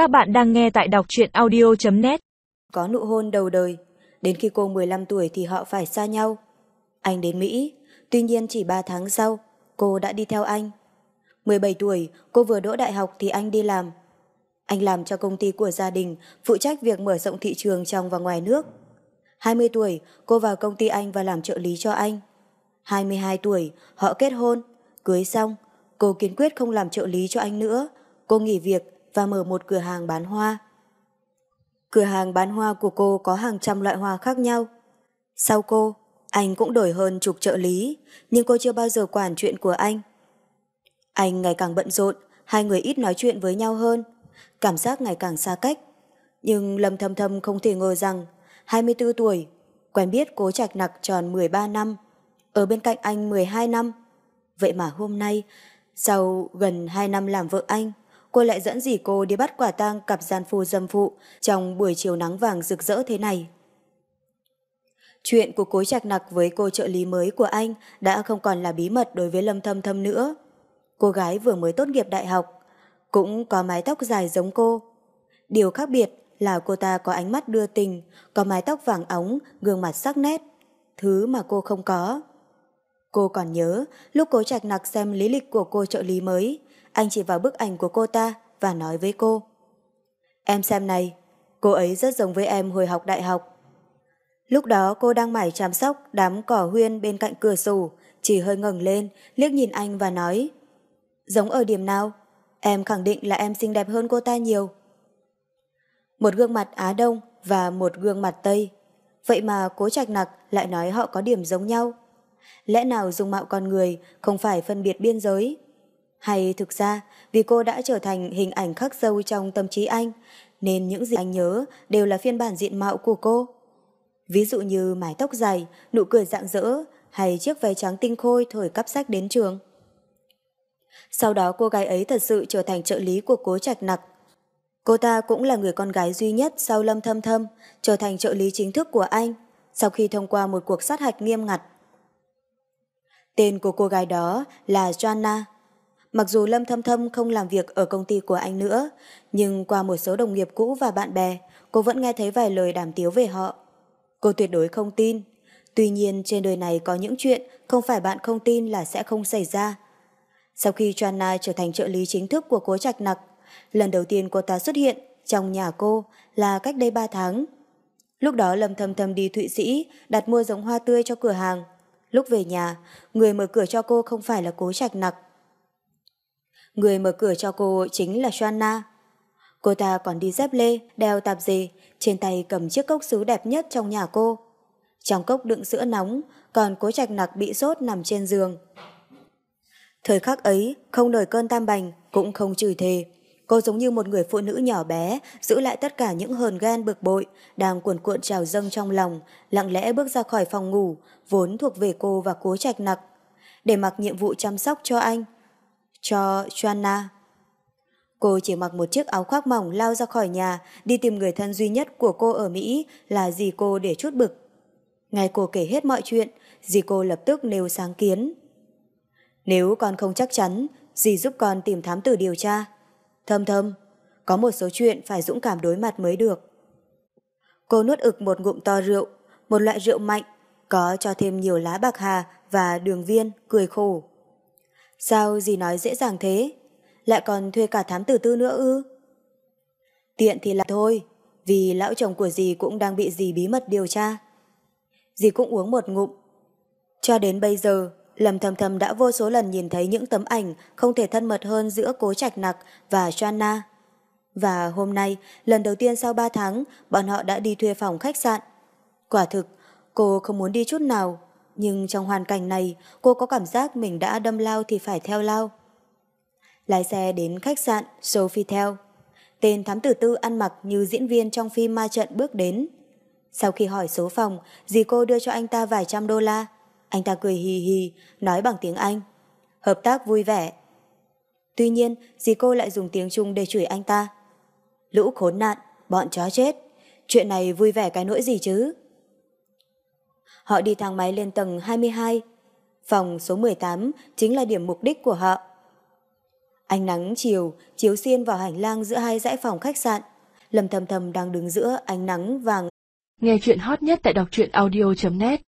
Các bạn đang nghe tại đọc truyện audio.net Có nụ hôn đầu đời, đến khi cô 15 tuổi thì họ phải xa nhau. Anh đến Mỹ, tuy nhiên chỉ 3 tháng sau, cô đã đi theo anh. 17 tuổi, cô vừa đỗ đại học thì anh đi làm. Anh làm cho công ty của gia đình, phụ trách việc mở rộng thị trường trong và ngoài nước. 20 tuổi, cô vào công ty anh và làm trợ lý cho anh. 22 tuổi, họ kết hôn, cưới xong, cô kiên quyết không làm trợ lý cho anh nữa. Cô nghỉ việc và mở một cửa hàng bán hoa. Cửa hàng bán hoa của cô có hàng trăm loại hoa khác nhau. Sau cô, anh cũng đổi hơn chục trợ lý, nhưng cô chưa bao giờ quản chuyện của anh. Anh ngày càng bận rộn, hai người ít nói chuyện với nhau hơn, cảm giác ngày càng xa cách. Nhưng Lâm Thâm Thâm không thể ngờ rằng 24 tuổi, quen biết cố trạch nặc tròn 13 năm, ở bên cạnh anh 12 năm. Vậy mà hôm nay, sau gần 2 năm làm vợ anh, cô lại dẫn dì cô đi bắt quả tang cặp gian phu dâm phụ trong buổi chiều nắng vàng rực rỡ thế này. Chuyện của cố trạch nặc với cô trợ lý mới của anh đã không còn là bí mật đối với Lâm Thâm Thâm nữa. Cô gái vừa mới tốt nghiệp đại học, cũng có mái tóc dài giống cô. Điều khác biệt là cô ta có ánh mắt đưa tình, có mái tóc vàng óng, gương mặt sắc nét, thứ mà cô không có. Cô còn nhớ, lúc cố trạch nặc xem lý lịch của cô trợ lý mới, anh chỉ vào bức ảnh của cô ta và nói với cô. Em xem này, cô ấy rất giống với em hồi học đại học. Lúc đó cô đang mải chăm sóc đám cỏ huyên bên cạnh cửa sổ, chỉ hơi ngẩng lên, liếc nhìn anh và nói Giống ở điểm nào? Em khẳng định là em xinh đẹp hơn cô ta nhiều. Một gương mặt Á Đông và một gương mặt Tây. Vậy mà cố trạch nặc lại nói họ có điểm giống nhau. Lẽ nào dung mạo con người không phải phân biệt biên giới? Hay thực ra vì cô đã trở thành hình ảnh khắc sâu trong tâm trí anh, nên những gì anh nhớ đều là phiên bản diện mạo của cô. Ví dụ như mái tóc dài, nụ cười rạng rỡ hay chiếc váy trắng tinh khôi thời cắp sách đến trường. Sau đó cô gái ấy thật sự trở thành trợ lý của cố trạch nặc. Cô ta cũng là người con gái duy nhất sau Lâm Thâm Thâm trở thành trợ lý chính thức của anh sau khi thông qua một cuộc sát hạch nghiêm ngặt. Tên của cô gái đó là Joanna. Mặc dù Lâm Thâm Thâm không làm việc ở công ty của anh nữa, nhưng qua một số đồng nghiệp cũ và bạn bè, cô vẫn nghe thấy vài lời đàm tiếu về họ. Cô tuyệt đối không tin. Tuy nhiên trên đời này có những chuyện không phải bạn không tin là sẽ không xảy ra. Sau khi Joanna trở thành trợ lý chính thức của cố trạch nặc, lần đầu tiên cô ta xuất hiện trong nhà cô là cách đây 3 tháng. Lúc đó Lâm Thâm Thâm đi Thụy Sĩ đặt mua giống hoa tươi cho cửa hàng. Lúc về nhà, người mở cửa cho cô không phải là cố trạch nặc. Người mở cửa cho cô chính là Joanna. Cô ta còn đi dép lê, đeo tạp dề, trên tay cầm chiếc cốc sứ đẹp nhất trong nhà cô. Trong cốc đựng sữa nóng, còn cố trạch nặc bị sốt nằm trên giường. Thời khắc ấy, không nổi cơn tam bành, cũng không chửi thề. Cô giống như một người phụ nữ nhỏ bé, giữ lại tất cả những hờn ghen bực bội, đang cuồn cuộn trào dâng trong lòng, lặng lẽ bước ra khỏi phòng ngủ, vốn thuộc về cô và cố trạch nặc, để mặc nhiệm vụ chăm sóc cho anh. Cho Joanna. Cô chỉ mặc một chiếc áo khoác mỏng lao ra khỏi nhà, đi tìm người thân duy nhất của cô ở Mỹ là dì cô để chút bực. Ngay cô kể hết mọi chuyện, dì cô lập tức nêu sáng kiến. Nếu con không chắc chắn, dì giúp con tìm thám tử điều tra. Thâm thâm, có một số chuyện phải dũng cảm đối mặt mới được. Cô nuốt ực một ngụm to rượu, một loại rượu mạnh, có cho thêm nhiều lá bạc hà và đường viên, cười khổ. Sao gì nói dễ dàng thế? Lại còn thuê cả thám tử tư nữa ư? Tiện thì là thôi, vì lão chồng của dì cũng đang bị dì bí mật điều tra. Dì cũng uống một ngụm. Cho đến bây giờ, Lâm Thầm Thầm đã vô số lần nhìn thấy những tấm ảnh không thể thân mật hơn giữa Cố Trạch Nặc và Joanna. Và hôm nay, lần đầu tiên sau 3 tháng, bọn họ đã đi thuê phòng khách sạn. Quả thực, cô không muốn đi chút nào, nhưng trong hoàn cảnh này, cô có cảm giác mình đã đâm lao thì phải theo lao. Lái xe đến khách sạn Sofitel. Tên thám tử tư ăn mặc như diễn viên trong phim ma trận bước đến. Sau khi hỏi số phòng, dì cô đưa cho anh ta vài trăm đô la. Anh ta cười hì hì, nói bằng tiếng Anh. Hợp tác vui vẻ. Tuy nhiên, dì cô lại dùng tiếng Trung để chửi anh ta. Lũ khốn nạn, bọn chó chết. Chuyện này vui vẻ cái nỗi gì chứ? Họ đi thang máy lên tầng 22. Phòng số 18 chính là điểm mục đích của họ. Ánh nắng chiều, chiếu xiên vào hành lang giữa hai dãy phòng khách sạn. Lâm Thầm Thầm đang đứng giữa ánh nắng vàng. Nghe chuyện hot nhất tại đọc truyện audio.net